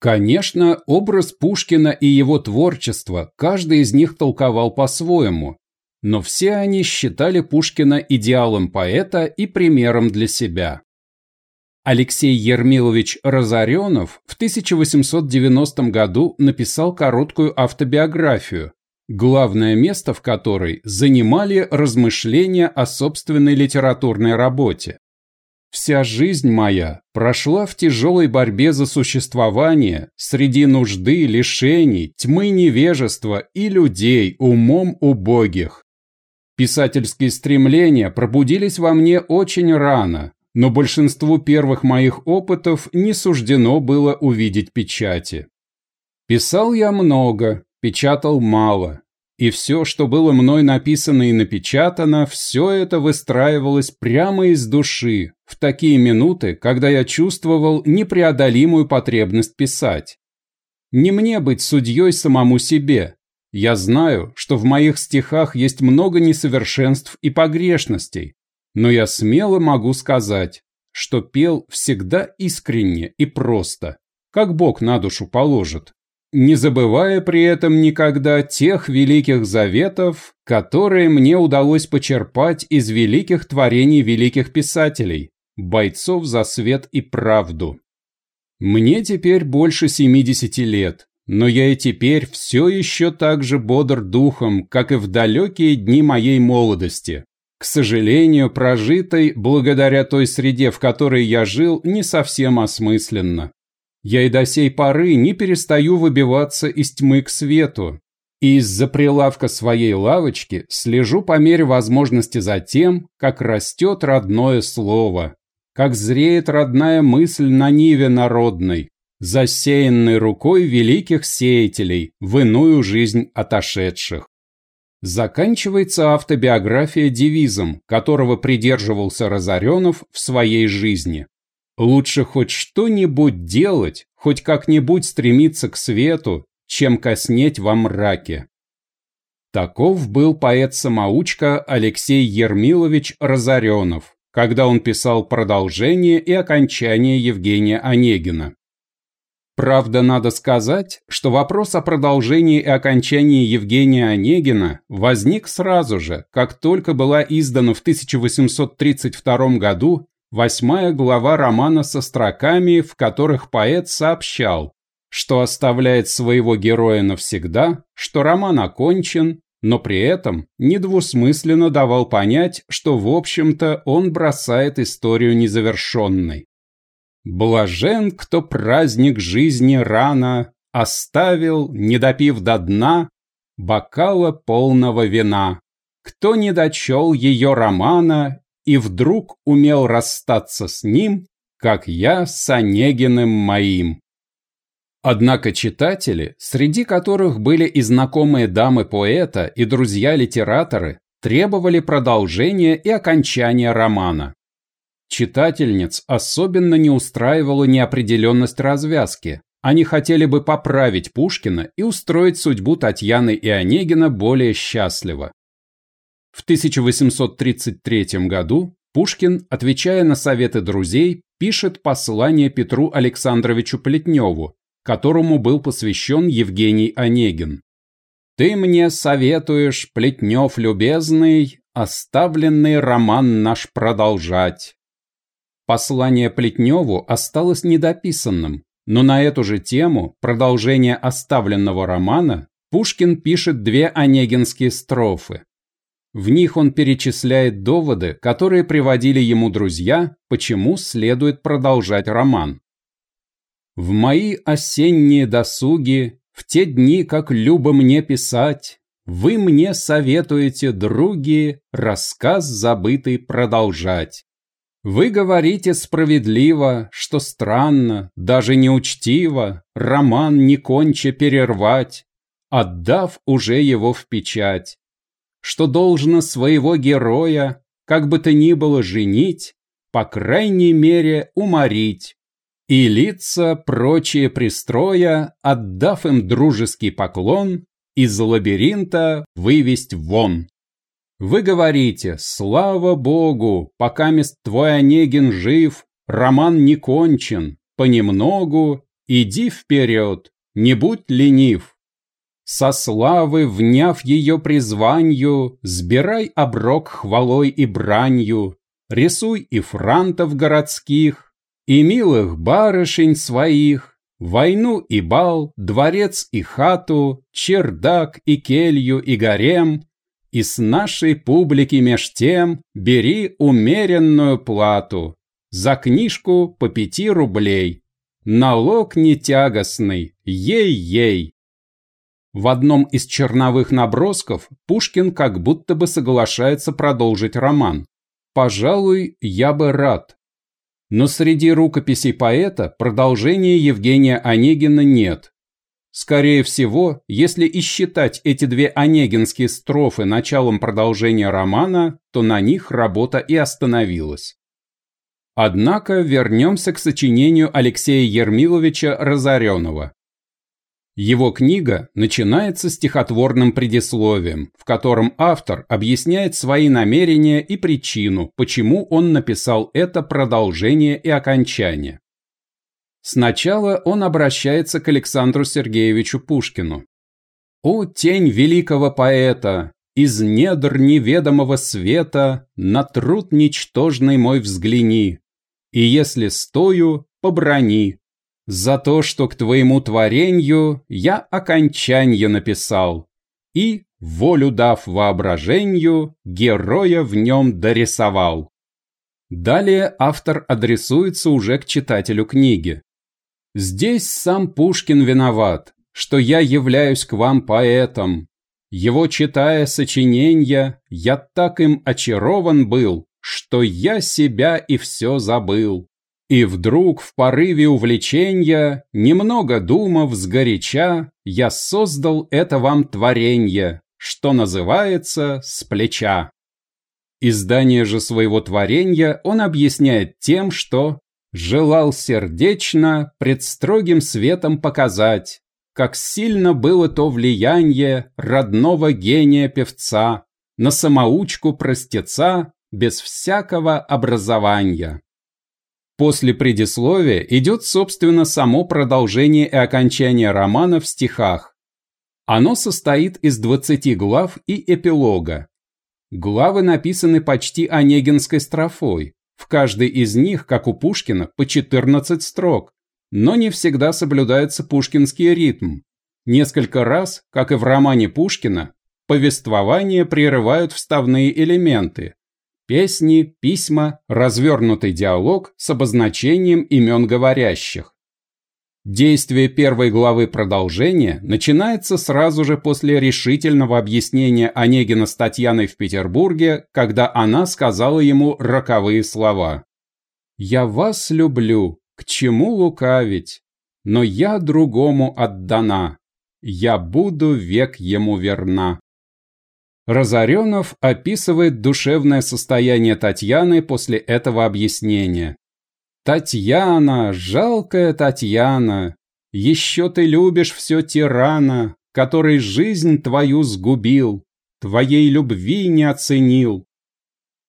Конечно, образ Пушкина и его творчество каждый из них толковал по-своему, но все они считали Пушкина идеалом поэта и примером для себя. Алексей Ермилович Разоренов в 1890 году написал короткую автобиографию, главное место в которой занимали размышления о собственной литературной работе. Вся жизнь моя прошла в тяжелой борьбе за существование среди нужды, лишений, тьмы невежества и людей умом убогих. Писательские стремления пробудились во мне очень рано, но большинству первых моих опытов не суждено было увидеть печати. Писал я много, печатал мало, и все, что было мной написано и напечатано, все это выстраивалось прямо из души, в такие минуты, когда я чувствовал непреодолимую потребность писать. Не мне быть судьей самому себе. Я знаю, что в моих стихах есть много несовершенств и погрешностей, но я смело могу сказать, что пел всегда искренне и просто, как Бог на душу положит не забывая при этом никогда тех великих заветов, которые мне удалось почерпать из великих творений великих писателей, бойцов за свет и правду. Мне теперь больше 70 лет, но я и теперь все еще так же бодр духом, как и в далекие дни моей молодости. К сожалению, прожитой, благодаря той среде, в которой я жил, не совсем осмысленно. Я и до сей поры не перестаю выбиваться из тьмы к свету, и из-за прилавка своей лавочки слежу по мере возможности за тем, как растет родное слово, как зреет родная мысль на ниве народной, засеянной рукой великих сеятелей в иную жизнь отошедших. Заканчивается автобиография девизом, которого придерживался Разоренов в своей жизни. Лучше хоть что-нибудь делать, хоть как-нибудь стремиться к свету, чем коснеть во мраке. Таков был поэт-самоучка Алексей Ермилович Разоренов, когда он писал продолжение и окончание Евгения Онегина. Правда, надо сказать, что вопрос о продолжении и окончании Евгения Онегина возник сразу же, как только была издана в 1832 году восьмая глава романа со строками, в которых поэт сообщал, что оставляет своего героя навсегда, что роман окончен, но при этом недвусмысленно давал понять, что в общем-то он бросает историю незавершенной. «Блажен, кто праздник жизни рано оставил, не допив до дна, бокала полного вина, кто не дочел ее романа и вдруг умел расстаться с ним, как я с Онегиным моим. Однако читатели, среди которых были и знакомые дамы поэта, и друзья-литераторы, требовали продолжения и окончания романа. Читательниц особенно не устраивала неопределенность развязки. Они хотели бы поправить Пушкина и устроить судьбу Татьяны и Онегина более счастливо. В 1833 году Пушкин, отвечая на советы друзей, пишет послание Петру Александровичу Плетневу, которому был посвящен Евгений Онегин. «Ты мне советуешь, Плетнев любезный, оставленный роман наш продолжать». Послание Плетневу осталось недописанным, но на эту же тему, продолжение оставленного романа, Пушкин пишет две онегинские строфы. В них он перечисляет доводы, которые приводили ему друзья, почему следует продолжать роман. В мои осенние досуги, в те дни, как любо мне писать, вы мне советуете, други, рассказ забытый продолжать. Вы говорите справедливо, что странно, даже неучтиво, роман не конче перервать, отдав уже его в печать что должно своего героя, как бы то ни было, женить, по крайней мере, уморить, и лица прочие пристроя, отдав им дружеский поклон, из лабиринта вывесть вон. Вы говорите, слава богу, пока мест твой Онегин жив, роман не кончен, понемногу, иди вперед, не будь ленив. Со славы, вняв ее призванию, Сбирай оброк хвалой и бранью, Рисуй и франтов городских, И милых барышень своих, Войну и бал, дворец и хату, Чердак и келью и гарем, И с нашей публики меж тем Бери умеренную плату, За книжку по пяти рублей, Налог не тягостный, ей-ей. В одном из черновых набросков Пушкин как будто бы соглашается продолжить роман. Пожалуй, я бы рад. Но среди рукописей поэта продолжения Евгения Онегина нет. Скорее всего, если и считать эти две онегинские строфы началом продолжения романа, то на них работа и остановилась. Однако вернемся к сочинению Алексея Ермиловича Разоренова. Его книга начинается стихотворным предисловием, в котором автор объясняет свои намерения и причину, почему он написал это продолжение и окончание. Сначала он обращается к Александру Сергеевичу Пушкину. «О, тень великого поэта! Из недр неведомого света На труд ничтожный мой взгляни, И если стою, поброни, за то, что к твоему творенью я окончанье написал, и, волю дав воображению, героя в нем дорисовал. Далее автор адресуется уже к читателю книги. Здесь сам Пушкин виноват, что я являюсь к вам поэтом. Его читая сочиненья, я так им очарован был, что я себя и все забыл. И вдруг в порыве увлечения, немного думав сгоряча, я создал это вам творенье, что называется «с плеча». Издание же своего творения он объясняет тем, что желал сердечно пред строгим светом показать, как сильно было то влияние родного гения певца на самоучку простеца без всякого образования. После предисловия идет, собственно, само продолжение и окончание романа в стихах. Оно состоит из 20 глав и эпилога. Главы написаны почти онегинской строфой. В каждой из них, как у Пушкина, по 14 строк. Но не всегда соблюдается пушкинский ритм. Несколько раз, как и в романе Пушкина, повествование прерывают вставные элементы, Песни, письма, развернутый диалог с обозначением имен говорящих. Действие первой главы продолжения начинается сразу же после решительного объяснения Онегина с Татьяной в Петербурге, когда она сказала ему роковые слова. «Я вас люблю, к чему лукавить, но я другому отдана, я буду век ему верна». Разоренов описывает душевное состояние Татьяны после этого объяснения. «Татьяна, жалкая Татьяна, еще ты любишь все тирана, который жизнь твою сгубил, твоей любви не оценил».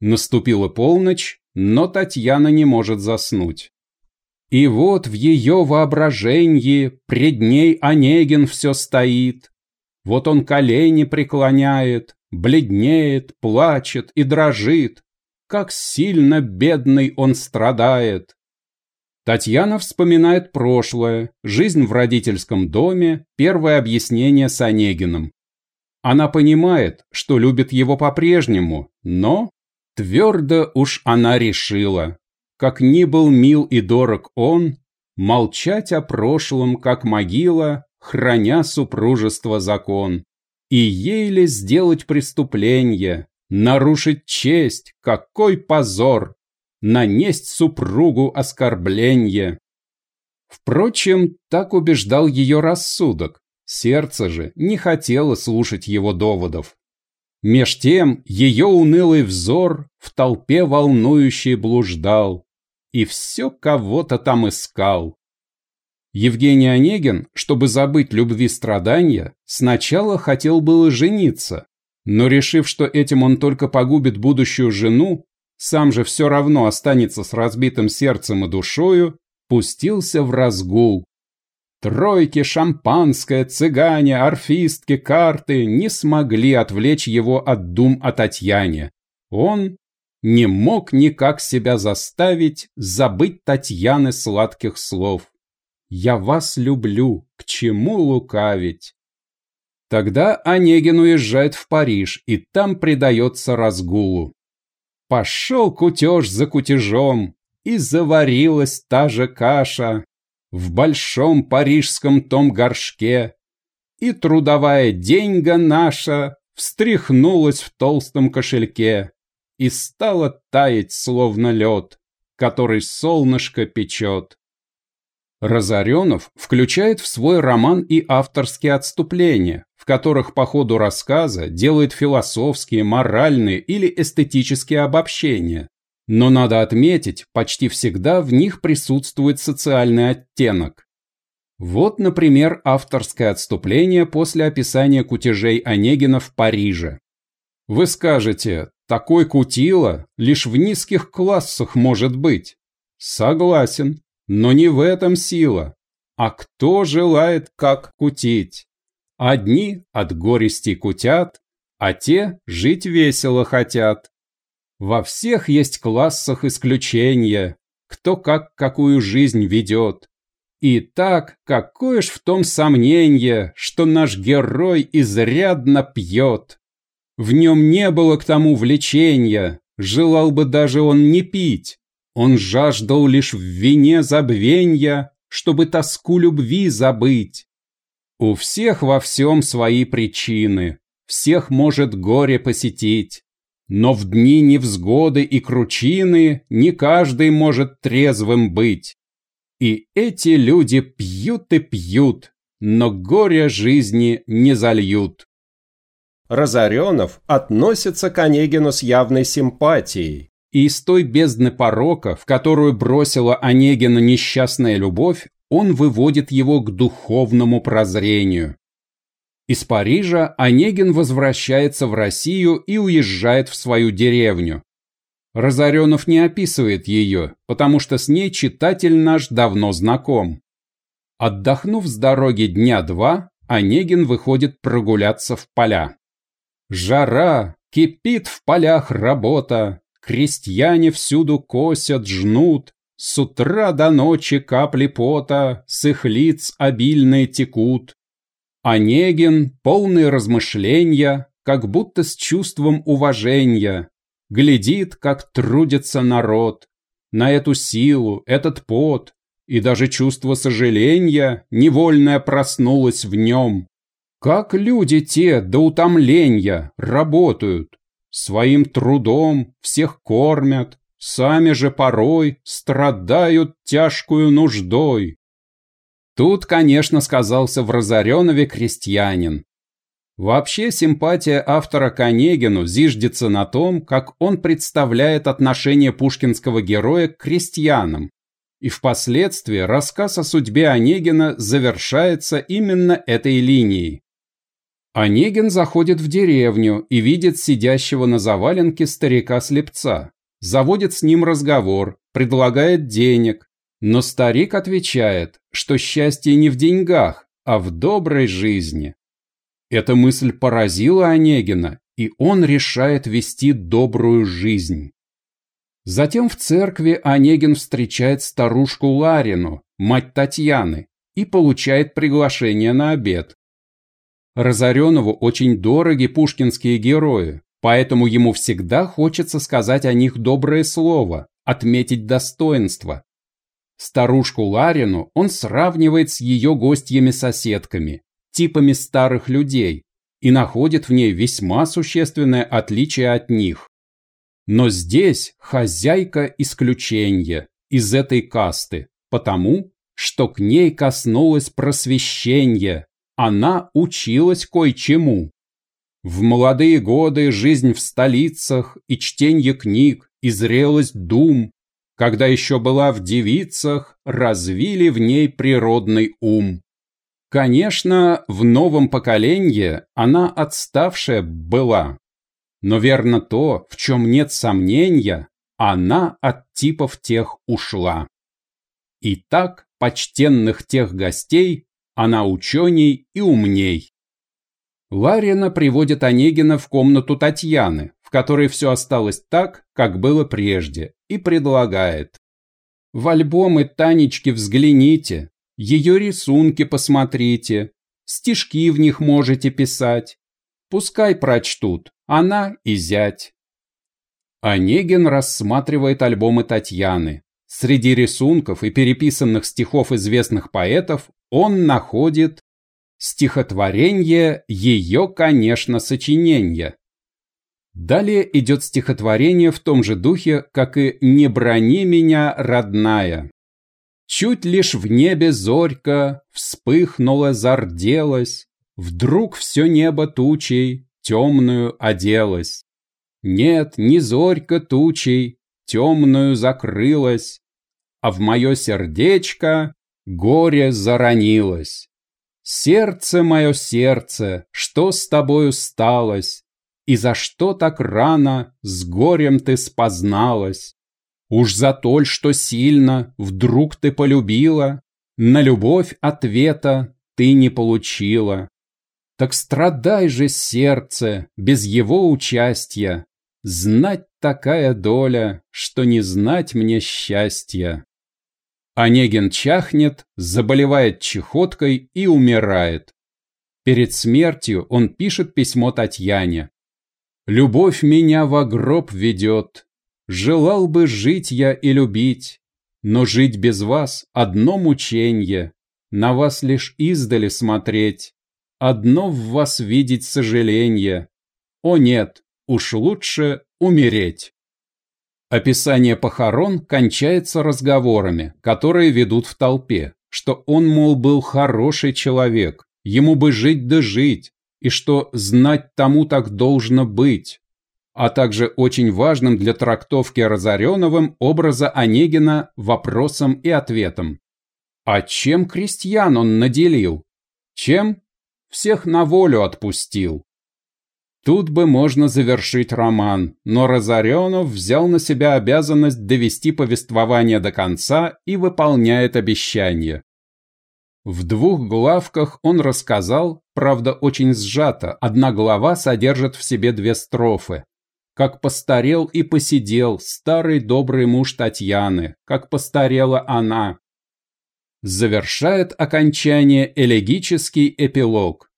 Наступила полночь, но Татьяна не может заснуть. И вот в ее воображении пред ней Онегин все стоит. Вот он колени преклоняет, бледнеет, плачет и дрожит. Как сильно бедный он страдает. Татьяна вспоминает прошлое, жизнь в родительском доме, первое объяснение с Онегиным. Она понимает, что любит его по-прежнему, но твердо уж она решила, как ни был мил и дорог он, молчать о прошлом, как могила, храня супружество закон. И ей ли сделать преступление, нарушить честь, какой позор, нанесть супругу оскорбление. Впрочем, так убеждал ее рассудок, сердце же не хотело слушать его доводов. Меж тем ее унылый взор в толпе волнующей блуждал, и все кого-то там искал. Евгений Онегин, чтобы забыть любви страдания, сначала хотел было жениться, но решив, что этим он только погубит будущую жену, сам же все равно останется с разбитым сердцем и душою, пустился в разгул. Тройки, шампанское, цыгане, орфистки, карты не смогли отвлечь его от дум о Татьяне. Он не мог никак себя заставить забыть Татьяны сладких слов. «Я вас люблю, к чему лукавить?» Тогда Онегин уезжает в Париж и там предается разгулу. Пошел кутеж за кутежом, и заварилась та же каша в большом парижском том горшке, и трудовая деньга наша встряхнулась в толстом кошельке и стала таять, словно лед, который солнышко печет. Разоренов включает в свой роман и авторские отступления, в которых по ходу рассказа делает философские, моральные или эстетические обобщения. Но надо отметить, почти всегда в них присутствует социальный оттенок. Вот, например, авторское отступление после описания кутежей Онегина в Париже. Вы скажете, такой кутила лишь в низких классах может быть. Согласен, но не в этом сила. А кто желает как кутить? Одни от горести кутят, а те жить весело хотят. Во всех есть классах исключения, кто как какую жизнь ведет. И так, какое ж в том сомнение, что наш герой изрядно пьет. В нем не было к тому влечения, желал бы даже он не пить. Он жаждал лишь в вине забвенья, чтобы тоску любви забыть. У всех во всем свои причины, всех может горе посетить. Но в дни невзгоды и кручины не каждый может трезвым быть. И эти люди пьют и пьют, но горе жизни не зальют. Разоренов относится к Онегину с явной симпатией. И из той бездны порока, в которую бросила Онегина несчастная любовь, он выводит его к духовному прозрению. Из Парижа Онегин возвращается в Россию и уезжает в свою деревню. Разоренов не описывает ее, потому что с ней читатель наш давно знаком. Отдохнув с дороги дня два, Онегин выходит прогуляться в поля. Жара, кипит в полях работа, крестьяне всюду косят, жнут, с утра до ночи капли пота с их лиц обильные текут. Онегин, полный размышления, как будто с чувством уважения, глядит, как трудится народ, на эту силу, этот пот, и даже чувство сожаления невольное проснулось в нем. Как люди те до утомления работают, своим трудом всех кормят, сами же порой страдают тяжкую нуждой. Тут, конечно, сказался в Разоренове крестьянин. Вообще симпатия автора к Онегину зиждется на том, как он представляет отношение пушкинского героя к крестьянам. И впоследствии рассказ о судьбе Онегина завершается именно этой линией. Онегин заходит в деревню и видит сидящего на заваленке старика-слепца. Заводит с ним разговор, предлагает денег, но старик отвечает, что счастье не в деньгах, а в доброй жизни. Эта мысль поразила Онегина, и он решает вести добрую жизнь. Затем в церкви Онегин встречает старушку Ларину, мать Татьяны, и получает приглашение на обед. Разоренову очень дороги пушкинские герои, поэтому ему всегда хочется сказать о них доброе слово, отметить достоинство. Старушку Ларину он сравнивает с ее гостьями-соседками, типами старых людей, и находит в ней весьма существенное отличие от них. Но здесь хозяйка исключение из этой касты, потому что к ней коснулось просвещение, она училась кое-чему. В молодые годы жизнь в столицах и чтение книг, и зрелость дум когда еще была в девицах, развили в ней природный ум. Конечно, в новом поколении она отставшая была. Но верно то, в чем нет сомнения, она от типов тех ушла. Итак, почтенных тех гостей она ученей и умней. Ларина приводит Онегина в комнату Татьяны, в которой все осталось так, как было прежде, и предлагает. В альбомы Танечки взгляните, ее рисунки посмотрите, стишки в них можете писать. Пускай прочтут, она и зять. Онегин рассматривает альбомы Татьяны. Среди рисунков и переписанных стихов известных поэтов он находит стихотворение ее, конечно, сочинения. Далее идет стихотворение в том же духе, как и «Не брони меня, родная». Чуть лишь в небе зорька вспыхнула, зарделась, Вдруг все небо тучей темную оделось. Нет, не зорька тучей темную закрылась, А в мое сердечко горе заронилось. Сердце мое сердце, что с тобою сталось, И за что так рано с горем ты спозналась? Уж за то, что сильно вдруг ты полюбила, На любовь ответа ты не получила. Так страдай же сердце без его участия, Знать такая доля, что не знать мне счастья. Онегин чахнет, заболевает чехоткой и умирает. Перед смертью он пишет письмо Татьяне. «Любовь меня во гроб ведет. Желал бы жить я и любить, но жить без вас – одно мученье, на вас лишь издали смотреть, одно в вас видеть сожаление. О нет, уж лучше умереть». Описание похорон кончается разговорами, которые ведут в толпе, что он, мол, был хороший человек, ему бы жить да жить, и что знать тому так должно быть, а также очень важным для трактовки Разореновым образа Онегина вопросом и ответом. А чем крестьян он наделил? Чем? Всех на волю отпустил. Тут бы можно завершить роман, но Разоренов взял на себя обязанность довести повествование до конца и выполняет обещание. В двух главках он рассказал, правда очень сжато, одна глава содержит в себе две строфы. Как постарел и посидел старый добрый муж Татьяны, как постарела она. Завершает окончание элегический эпилог.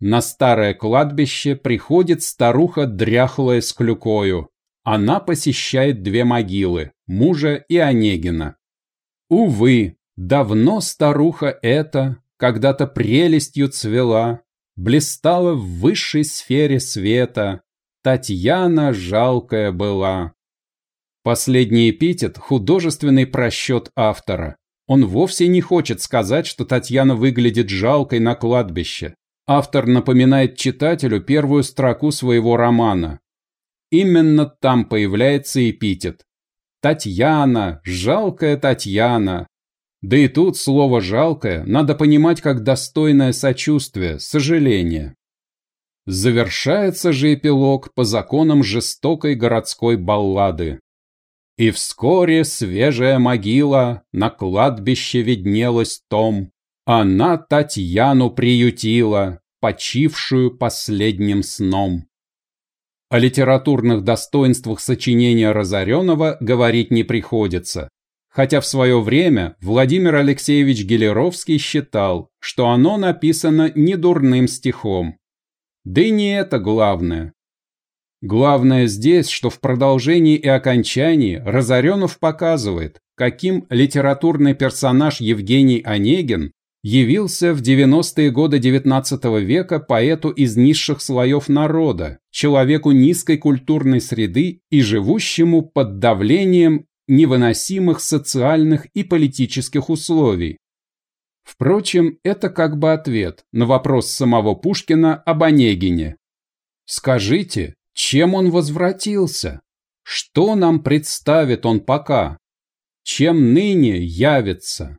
На старое кладбище приходит старуха дряхлая с клюкою. Она посещает две могилы, мужа и Онегина. Увы, давно старуха эта, когда-то прелестью цвела, блистала в высшей сфере света, Татьяна жалкая была. Последний эпитет – художественный просчет автора. Он вовсе не хочет сказать, что Татьяна выглядит жалкой на кладбище. Автор напоминает читателю первую строку своего романа. Именно там появляется эпитет. Татьяна, жалкая Татьяна. Да и тут слово «жалкое» надо понимать как достойное сочувствие, сожаление. Завершается же эпилог по законам жестокой городской баллады. И вскоре свежая могила на кладбище виднелась том, она Татьяну приютила, почившую последним сном. О литературных достоинствах сочинения Разоренова говорить не приходится, хотя в свое время Владимир Алексеевич Гелеровский считал, что оно написано недурным стихом. Да и не это главное. Главное здесь, что в продолжении и окончании Разоренов показывает, каким литературный персонаж Евгений Онегин явился в 90-е годы XIX века поэту из низших слоев народа, человеку низкой культурной среды и живущему под давлением невыносимых социальных и политических условий. Впрочем, это как бы ответ на вопрос самого Пушкина об Онегине. Скажите, чем он возвратился? Что нам представит он пока? Чем ныне явится?